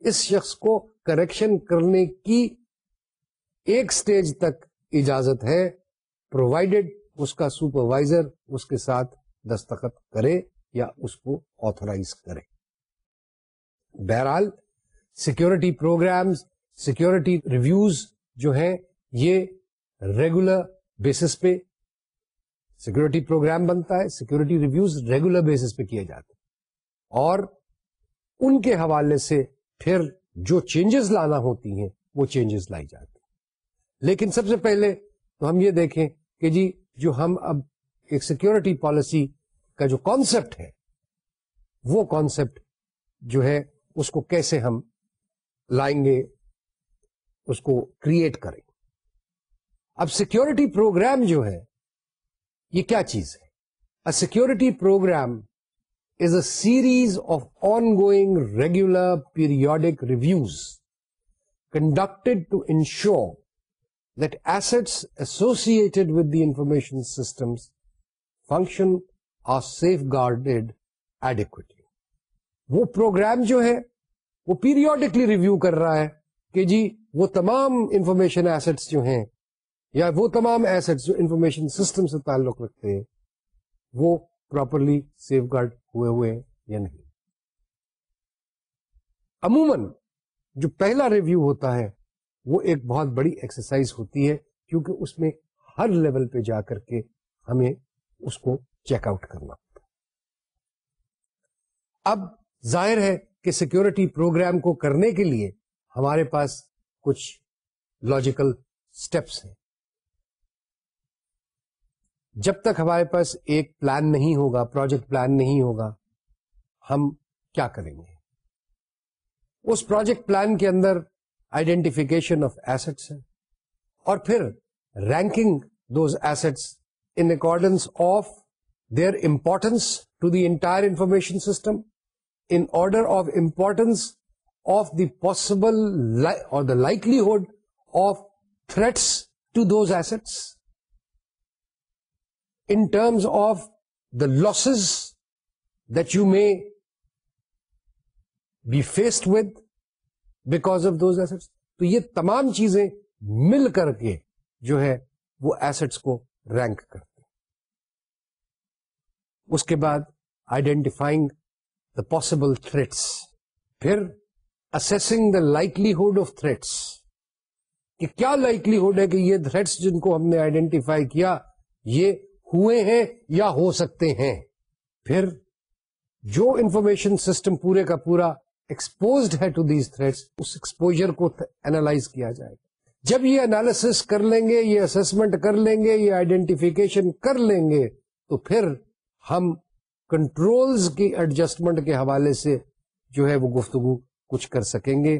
اس شخص کو کریکشن کرنے کی ایک سٹیج تک اجازت ہے پرووائڈیڈ اس کا سپروائزر اس کے ساتھ دستخط کرے یا اس کو آتھورائز کرے بہرحال سیکورٹی پروگرامز سیکورٹی ریویوز جو ہیں یہ ریگولر بیسس پہ سیکورٹی پروگرام بنتا ہے سیکورٹی ریویوز ریگولر بیسس پہ کیے جاتے اور ان کے حوالے سے پھر جو چینجز لانا ہوتی ہیں وہ چینجز لائی جاتی ہیں لیکن سب سے پہلے تو ہم یہ دیکھیں کہ جی جو ہم اب ایک سیکورٹی پالیسی کا جو کانسیپٹ ہے وہ کانسیپٹ جو ہے اس کو کیسے ہم لائیں گے اس کو کریٹ کریں گے اب سیکورٹی پروگرام جو ہے یہ کیا چیز ہے a security program is a series of ongoing regular periodic reviews conducted to ensure that assets associated with the information systems function are safeguarded adequately وہ پروگرام جو ہے وہ پیریوڈکلی ریویو کر رہا ہے کہ جی وہ تمام انفارمیشن ایسٹس جو ہیں یا وہ تمام ایسٹ جو انفارمیشن سسٹم سے تعلق رکھتے ہیں وہ پراپرلی سیف گارڈ ہوئے ہوئے ہیں یا نہیں عموماً جو پہلا ریویو ہوتا ہے وہ ایک بہت بڑی ایکسرسائز ہوتی ہے کیونکہ اس میں ہر لیول پہ جا کر کے ہمیں اس کو چیک آؤٹ کرنا پڑتا اب ظاہر ہے کہ سیکورٹی پروگرام کو کرنے کے لیے ہمارے پاس کچھ لاجیکل اسٹیپس ہیں جب تک ہمارے پاس ایک پلان نہیں ہوگا پروجیکٹ پلان نہیں ہوگا ہم کیا کریں گے اس پروجیکٹ پلان کے اندر آئیڈینٹیفکیشن آف ایسٹس ہے اور پھر ranking those assets in accordance of their importance to the entire information system in order of importance of the possible or the likelihood of threats to those assets terms of the losses that you may be faced with back of those as تو یہ تمام چیزیں مل کر کے جو ہے وہ ایسٹس کو رینک کرتے اس کے بعد آئیڈینٹیفائنگ دا پاسبل تھریٹس پھر assessing the hood of threats کہ کیا ہوڈ ہے کہ یہ تھریٹس جن کو ہم نے آئیڈینٹیفائی کیا یہ ہوئے ہیں یا ہو سکتے ہیں پھر جو انفارمیشن سسٹم پورے کا پورا ایکسپوزڈ ہے ٹو دیز تھریٹس اس ایکسپوجر کو اینالائز کیا جائے گا جب یہ کر لیں گے یہ اسسمنٹ کر لیں گے یہ آئیڈینٹیفیکیشن کر لیں گے تو پھر ہم کنٹرولز کی ایڈجسٹمنٹ کے حوالے سے جو ہے وہ گفتگو کچھ کر سکیں گے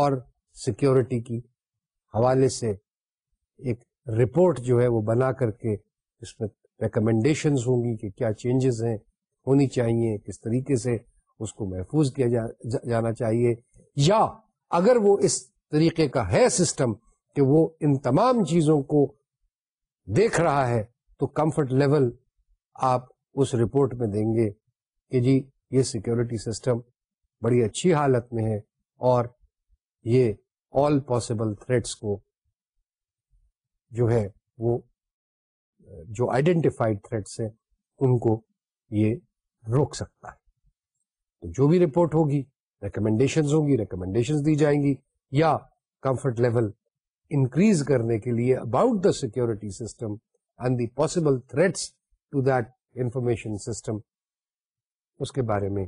اور سیکورٹی کی حوالے سے ایک رپورٹ جو ہے وہ بنا کر کے اس میں ریکمینڈیشنز ہوں گی کہ کیا چینجز ہیں ہونی چاہیے کس طریقے سے اس کو محفوظ کیا جانا چاہیے یا اگر وہ اس طریقے کا ہے سسٹم کہ وہ ان تمام چیزوں کو دیکھ رہا ہے تو کمفرٹ لیول آپ اس رپورٹ میں دیں گے کہ جی یہ سیکورٹی سسٹم بڑی اچھی حالت میں ہے اور یہ آل پاسبل تھریٹس کو جو ہے وہ جو آئیڈینٹیفائڈ تھریٹس ہیں ان کو یہ روک سکتا ہے تو جو بھی رپورٹ ہوگی ہوں گی ریکمینڈیشنز دی جائیں گی یا کمفرٹ لیول انکریز کرنے کے لیے about the security system and the possible threats to that information system اس کے بارے میں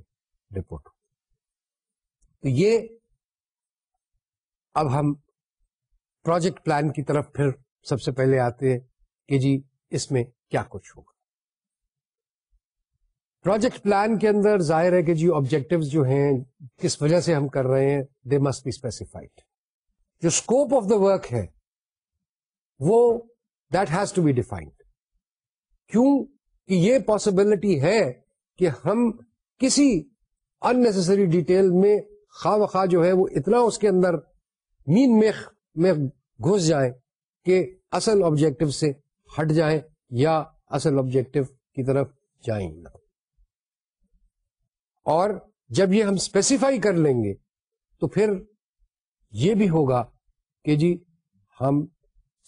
رپورٹ تو یہ اب ہم پروجیکٹ پلان کی طرف پھر سب سے پہلے آتے ہیں کہ جی اس میں کیا کچھ ہوگا پروجیکٹ پلان کے اندر ظاہر ہے کہ جی آبجیکٹو جو ہیں کس وجہ سے ہم کر رہے ہیں دے مسٹ بی اسپیسیفائڈ جو اسکوپ آف دا ورک ہے وہ that has to be defined کیوں کہ یہ پاسبلٹی ہے کہ ہم کسی اننیسری ڈیٹیل میں خواہ و خواہ جو ہے وہ اتنا اس کے اندر مین میخ میں گھس جائیں کہ اصل آبجیکٹو سے ہٹ جائیں یا اصل آبجیکٹو کی طرف جائیں نہ اور جب یہ ہم اسپیسیفائی کر لیں گے تو پھر یہ بھی ہوگا کہ جی ہم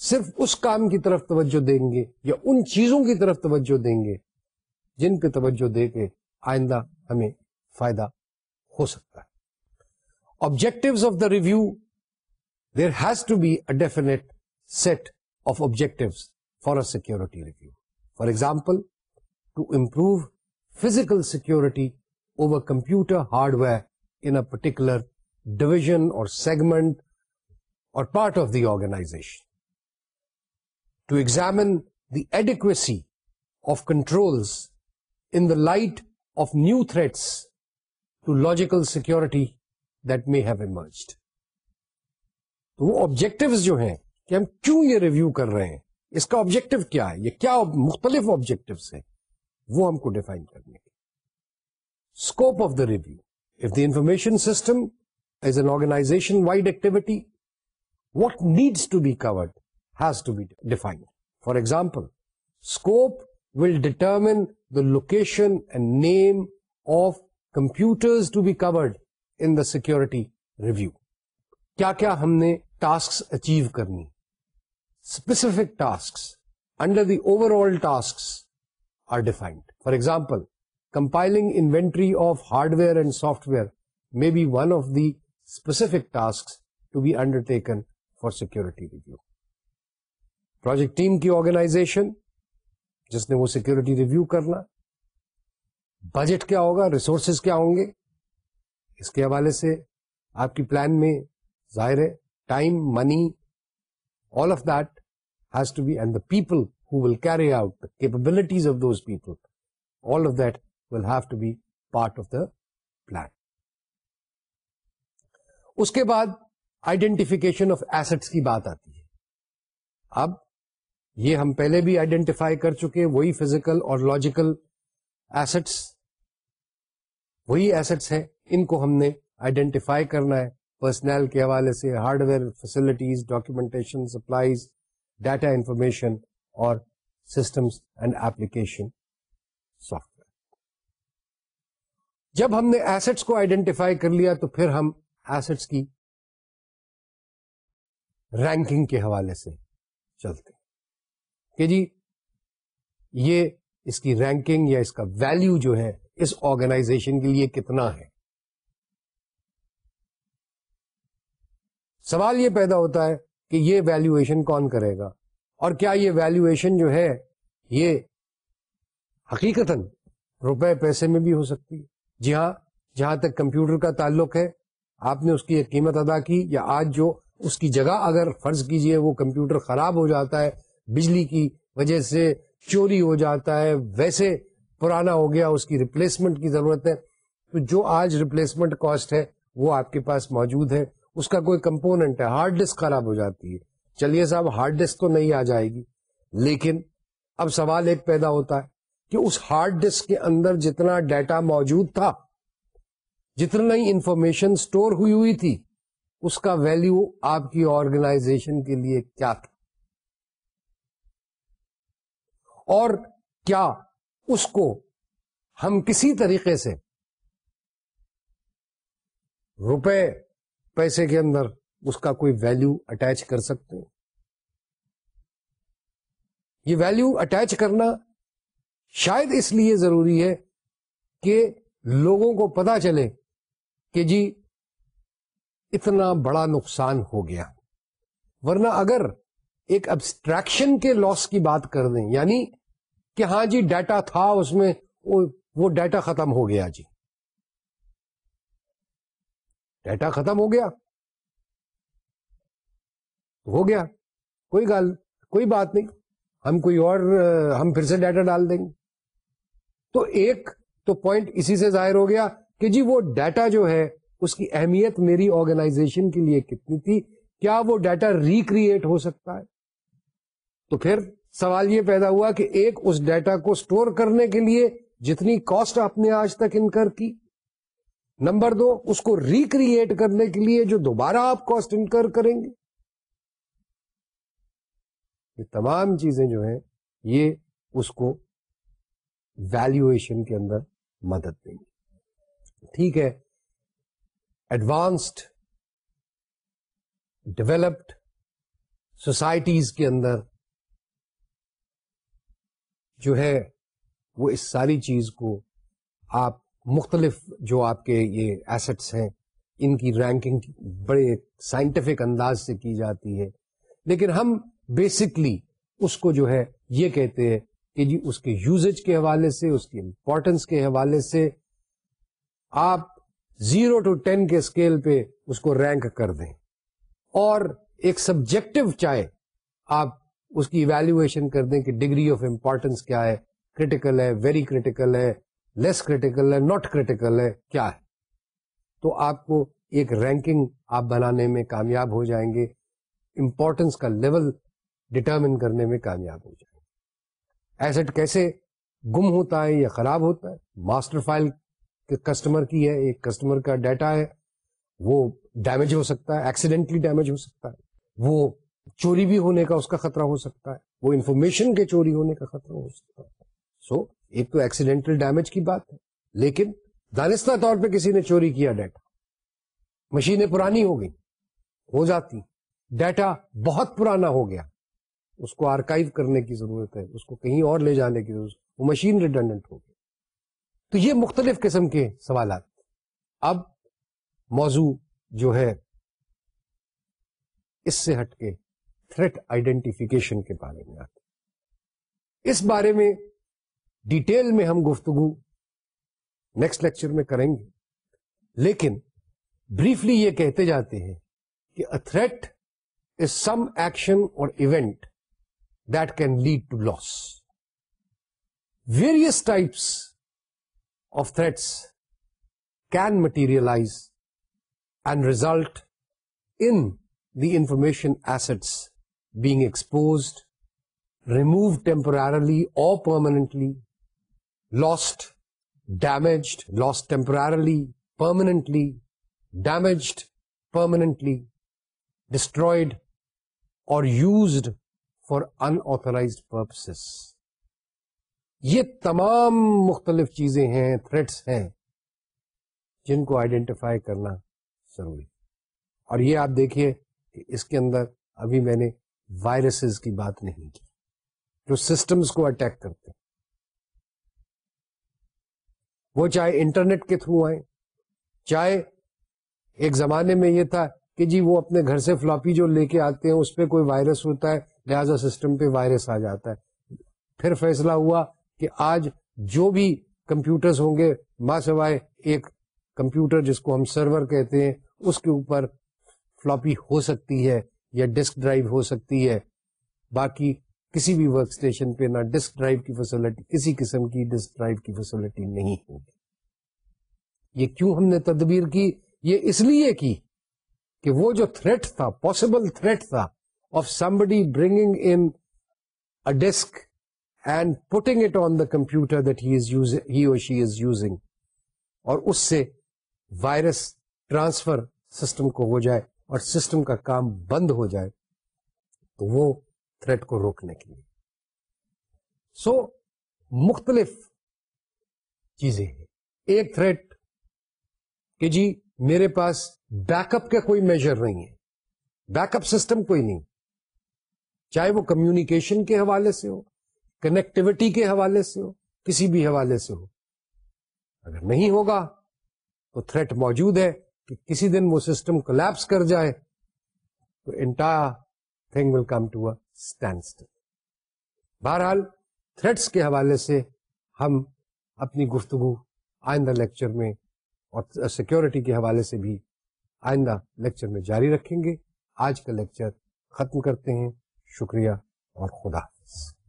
صرف اس کام کی طرف توجہ دیں گے یا ان چیزوں کی طرف توجہ دیں گے جن پہ توجہ دے کے آئندہ ہمیں فائدہ ہو سکتا ہے objective of the review there has to be a definite set of objectives uh security review for example to improve physical security over computer hardware in particular division or segment or part of the organization to examine the adequacy of control in the light of new threats to logical security that may have emerged تو وہ objective جو ہیں کہ ہم کیوں یہ review کر رہے ہیں اس کا آبجیکٹو کیا ہے یہ کیا مختلف آبجیکٹوس ہیں وہ ہم کو ڈیفائن کرنے کے scope of the review of the information system as an organization wide activity what needs to be covered has to be defined for example scope will determine the location and name of to be covered in the security review کیا کیا ہم نے task achieve کرنی ہے task under the overall task for example compiling inventory of hardware and software میں specific task to be undertaken for security review project team کی organization جس نے وہ سیکیورٹی ریویو کرنا بجٹ کیا ہوگا ریسورسز کیا ہوں گے اس کے حوالے سے آپ کی پلان میں ظاہر ہے time money people who will carry out capabilities of those people all of deal he part of the plan اس کے بعد آئیڈینٹیفکیشن آف ایس کی بات آتی ہے اب یہ ہم پہلے بھی آئیڈینٹیفائی کر چکے وہی فیزیکل اور لوجیکل ایسٹس وہی ایسٹس ہیں ان کو ہم نے آئیڈینٹیفائی کرنا ہے پرسنل کے حوالے سے hardware facilities documentation supplies data information or systems and application software جب ہم نے ایسٹس کو آئیڈینٹیفائی کر لیا تو پھر ہم ایسٹس کی رینکنگ کے حوالے سے چلتے ہیں کہ جی یہ اس کی رینکنگ یا اس کا ویلو جو ہے اس آرگنائزیشن کے لیے کتنا ہے سوال یہ پیدا ہوتا ہے کہ یہ ویلویشن کون کرے گا اور کیا یہ ویلویشن جو ہے یہ حقیقت روپے پیسے میں بھی ہو سکتی ہے جی ہاں جہاں تک کمپیوٹر کا تعلق ہے آپ نے اس کی ایک قیمت ادا کی یا آج جو اس کی جگہ اگر فرض کیجئے وہ کمپیوٹر خراب ہو جاتا ہے بجلی کی وجہ سے چوری ہو جاتا ہے ویسے پرانا ہو گیا اس کی ریپلیسمنٹ کی ضرورت ہے تو جو آج ریپلیسمنٹ کاسٹ ہے وہ آپ کے پاس موجود ہے اس کا کوئی کمپوننٹ ہے ہارڈ ڈسک خراب ہو جاتی ہے چلیے صاحب ہارڈ ڈسک تو نہیں آ جائے گی لیکن اب سوال ایک پیدا ہوتا ہے کہ اس ہارڈ ڈسک کے اندر جتنا ڈیٹا موجود تھا جتنا ہی انفارمیشن اسٹور ہوئی ہوئی تھی اس کا ویلو آپ کی آرگنائزیشن کے لیے کیا تھا اور کیا اس کو ہم کسی طریقے سے روپے پیسے کے اندر اس کا کوئی ویلو اٹیچ کر سکتے ہیں یہ ویلو اٹیچ کرنا شاید اس لیے ضروری ہے کہ لوگوں کو پتا چلے کہ جی اتنا بڑا نقصان ہو گیا ورنہ اگر ایک ابسٹریکشن کے لاس کی بات کر دیں یعنی کہ ہاں جی ڈیٹا تھا اس میں وہ ڈیٹا ختم ہو گیا جی ڈیٹا ختم ہو گیا ہو گیا کوئی گال کوئی بات نہیں ہم کوئی اور ہم پھر سے ڈیٹا ڈال دیں گے تو ایک تو پوائنٹ اسی سے ظاہر ہو گیا کہ جی وہ ڈیٹا جو ہے اس کی اہمیت میری آرگنائزیشن کے لیے کتنی تھی کیا وہ ڈیٹا ریکریٹ ہو سکتا ہے تو پھر سوال یہ پیدا ہوا کہ ایک اس ڈیٹا کو سٹور کرنے کے لیے جتنی کاسٹ آپ نے آج تک انکر کی نمبر دو اس کو ریکریٹ کرنے کے لیے جو دوبارہ آپ کاسٹ انکر کریں گے یہ تمام چیزیں جو ہیں یہ اس کو ویلویشن کے اندر مدد دیں گے ٹھیک ہے ایڈوانسڈ ڈیولپڈ سوسائٹیز کے اندر جو ہے وہ اس ساری چیز کو آپ مختلف جو آپ کے یہ ایسٹس ہیں ان کی رینکنگ بڑے سائنٹیفک انداز سے کی جاتی ہے لیکن ہم بیسکلی اس کو جو ہے یہ کہتے ہیں کہ جی اس کے یوزج کے حوالے سے اس کی امپورٹنس کے حوالے سے آپ زیرو ٹو ٹین کے اسکیل پہ اس کو رینک کر دیں اور ایک سبجیکٹو چاہے آپ اس کی ایویلویشن کر دیں کہ ڈگری آف امپورٹنس کیا ہے کریٹیکل ہے ویری کرٹیکل ہے لیس کریٹیکل ہے ناٹ کریٹیکل ہے کیا ہے تو آپ کو ایک رینکنگ آپ بنانے میں کامیاب ہو جائیں گے امپورٹینس کا لیول ڈٹرمن کرنے میں کامیاب ہو جائیں گے ایسٹ کیسے گم ہوتا ہے یا خراب ہوتا ہے ماسٹر فائل کسٹمر کی ہے ایک کسٹمر کا ڈیٹا ہے وہ ڈیمیج ہو سکتا ہے ایکسیڈینٹلی ڈیمیج ہو سکتا ہے وہ چوری بھی ہونے کا اس کا خطرہ ہو سکتا ہے وہ انفارمیشن کے چوری ہونے کا خطرہ ہو سکتا ہے سو so, ایک تو ایکسیڈینٹل ڈیمیج کی بات ہے لیکن دانستہ طور پہ کسی نے چوری کیا ڈیٹا مشینیں پرانی ہو گئی ہو جاتی ڈیٹا بہت پرانا ہو گیا اس کو آرکائو کرنے کی ضرورت ہے اس کو کہیں اور لے جانے کی ضرورت وہ مشین ریڈنڈنٹ ہو گیا تو یہ مختلف قسم کے سوالات اب موضوع جو ہے اس سے ہٹ کے تھریٹ آئیڈینٹیفیکیشن کے بارے میں آتے اس بارے میں ڈیٹیل میں ہم گفتگو نیکسٹ لیکچر میں کریں گے لیکن بریفلی یہ کہتے جاتے ہیں کہ a threat is some action or event that can lead to loss various types of threats can materialise and result in the information assets being exposed removed temporarily or permanently lost, damaged lost temporarily permanently, damaged permanently, destroyed or used for unauthorized purposes یہ تمام مختلف چیزیں ہیں threats ہیں جن کو identify کرنا ضروری اور یہ آپ دیکھیے کہ اس کے اندر ابھی میں نے وائرسز کی بات نہیں کی جو سسٹمز کو اٹیک کرتے ہیں وہ چاہے انٹرنیٹ کے تھرو آئیں چاہے ایک زمانے میں یہ تھا کہ جی وہ اپنے گھر سے فلاپی جو لے کے آتے ہیں اس پہ کوئی وائرس ہوتا ہے لہذا سسٹم پہ وائرس آ جاتا ہے پھر فیصلہ ہوا کہ آج جو بھی کمپیوٹرز ہوں گے ماں سوائے ایک کمپیوٹر جس کو ہم سرور کہتے ہیں اس کے اوپر فلاپی ہو سکتی ہے یا ڈسک ڈرائیو ہو سکتی ہے باقی کسی بھی ورک اسٹیشن پہ نہ ڈسک ڈرائیو کی فیسلٹی کسی قسم کی ڈسک ڈرائیو کی فیسلٹی نہیں ہوگی یہ کیوں ہم نے تدبیر کی یہ اس لیے کی کہ وہ جو تھریٹ تھا پاسبل تھریٹ تھا of somebody bringing in disk and putting it on the computer that he or she is using اور اس سے وائرس ٹرانسفر سسٹم کو ہو جائے اور سسٹم کا کام بند ہو جائے تو وہ تھریٹ کو روکنے کے لیے سو مختلف چیزیں ہیں ایک تھریٹ کہ جی میرے پاس بیک اپ کا کوئی میجر نہیں ہے بیک اپ سسٹم کوئی نہیں چاہے وہ کمیونیکیشن کے حوالے سے ہو کنیکٹوٹی کے حوالے سے ہو کسی بھی حوالے سے ہو اگر نہیں ہوگا تو تھریٹ موجود ہے کہ کسی دن وہ سسٹم کولیپس کر جائے تو entire thing will come to a standstill بہرحال تھریٹس کے حوالے سے ہم اپنی گفتگو آئندہ لیکچر میں اور سیکیورٹی کے حوالے سے بھی آئندہ لیکچر میں جاری رکھیں گے آج کا لیکچر ختم کرتے ہیں شکریہ اور خدا حافظ